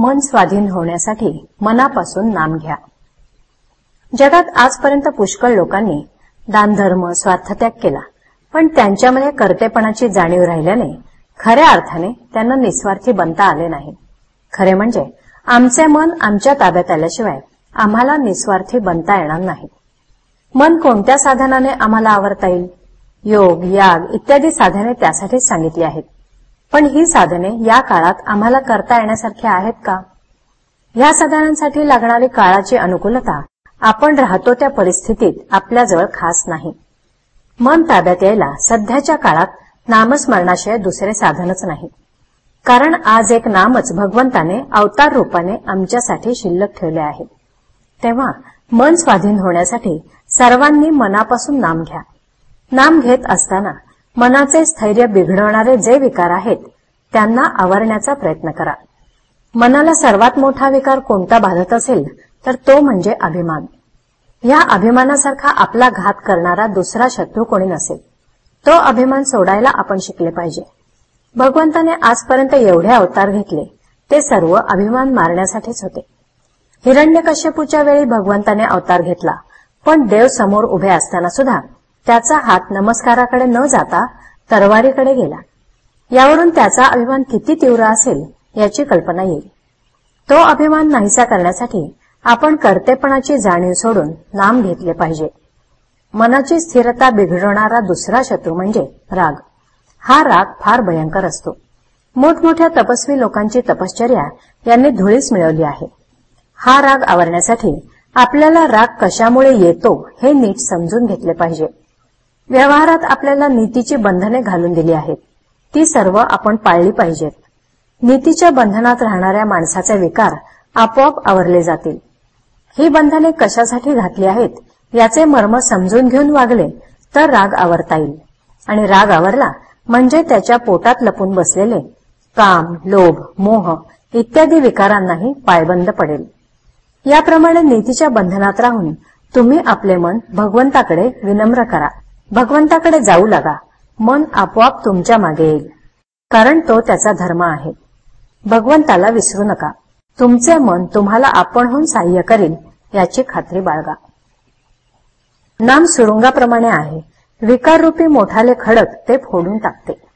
मन स्वाधीन होण्यासाठी मनापासून नाम घ्या. जगात आजपर्यंत पुष्कळ लोकांनी दानधर्म स्वार्थत्याग केला पण त्यांच्यामध्ये कर्तेपणाची जाणीव राहिल्याने खऱ्या अर्थाने त्यांना निस्वार्थी बनता आले नाही. खरे म्हणजे आमचे मन आमच्या ताब्यात आल्याशिवाय आम्हाला निस्वार्थी बनता येणार नाही. मन कोणत्या साधनाने आम्हाला आवरता येईल? योग याग इत्यादी साधने त्यासाठी सांगितली आहेत. पण ही साधने या काळात आम्हाला करता येण्यासारखी आहेत का? या साधनांसाठी लागणारी काळाची अनुकूलता आपण राहतो त्या परिस्थितीत आपल्याजवळ खास नाही. मन ताब्यात यायला सध्याच्या काळात नामस्मरणाशिवाय दुसरे साधनच नाही. कारण आज एक नामच भगवंताने अवतार रूपाने आमच्यासाठी शिल्लक ठेवले आहे. तेव्हा मन स्वाधीन होण्यासाठी सर्वांनी मनापासून नाम घ्या. नाम घेत असताना मनाचे स्थैर्य बिघडवणारे जे विकार आहेत त्यांना आवरण्याचा प्रयत्न करा. मनाला सर्वात मोठा विकार कोणता बाधत असेल तर तो म्हणजे अभिमान. या अभिमानासारखा आपला घात करणारा दुसरा शत्रू कोणी नसेल. तो अभिमान सोडायला आपण शिकले पाहिजे. भगवंताने आजपर्यंत एवढे अवतार घेतले ते सर्व अभिमान मारण्यासाठीच होते. हिरण्यकश्यपूच्या वेळी भगवंताने अवतार घेतला पण देव समोर उभे असताना सुद्धा त्याचा हात नमस्काराकडे न जाता तरवारीकडे गेला. यावरून त्याचा अभिमान किती तीव्र असेल याची कल्पना येईल. तो अभिमान नाहीसा करण्यासाठी आपण कर्तेपणाची जाणीव सोडून नाम घेतले पाहिजे. मनाची स्थिरता बिघडवणारा दुसरा शत्रू म्हणजे राग. हा राग फार भयंकर असतो. मोठमोठ्या तपस्वी लोकांची तपश्चर्या यांनी धुळीस मिळवली आहे. हा राग आवरण्यासाठी आपल्याला राग कशामुळे येतो हे नीट समजून घेतले पाहिजे. व्यवहारात आपल्याला नीतीची बंधने घालून दिली आहेत. ती सर्व आपण पाळली पाहिजेत. नीतीच्या बंधनात राहणाऱ्या माणसाचे विकार आपोआप आवरले जातील. ही बंधने कशासाठी घातली आहेत याचे मर्म समजून घेऊन वागले तर राग आवरता येईल. आणि राग आवरला म्हणजे त्याच्या पोटात लपून बसलेले काम लोभ मोह इत्यादी विकारांनाही पायबंद पडेल. याप्रमाणे नीतीच्या बंधनात राहून तुम्ही आपले मन भगवंताकडे विनम्र करा. भगवंताकडे जाऊ लागा. मन आपोआप तुमच्या मागे येईल. कारण तो त्याचा धर्म आहे. भगवंताला विसरू नका. तुमचे मन तुम्हाला आपणहून सहाय्य करेल याची खात्री बाळगा. नाम सुरुंगाप्रमाणे आहे. विकाररूपी मोठाले खडक ते फोडून टाकते.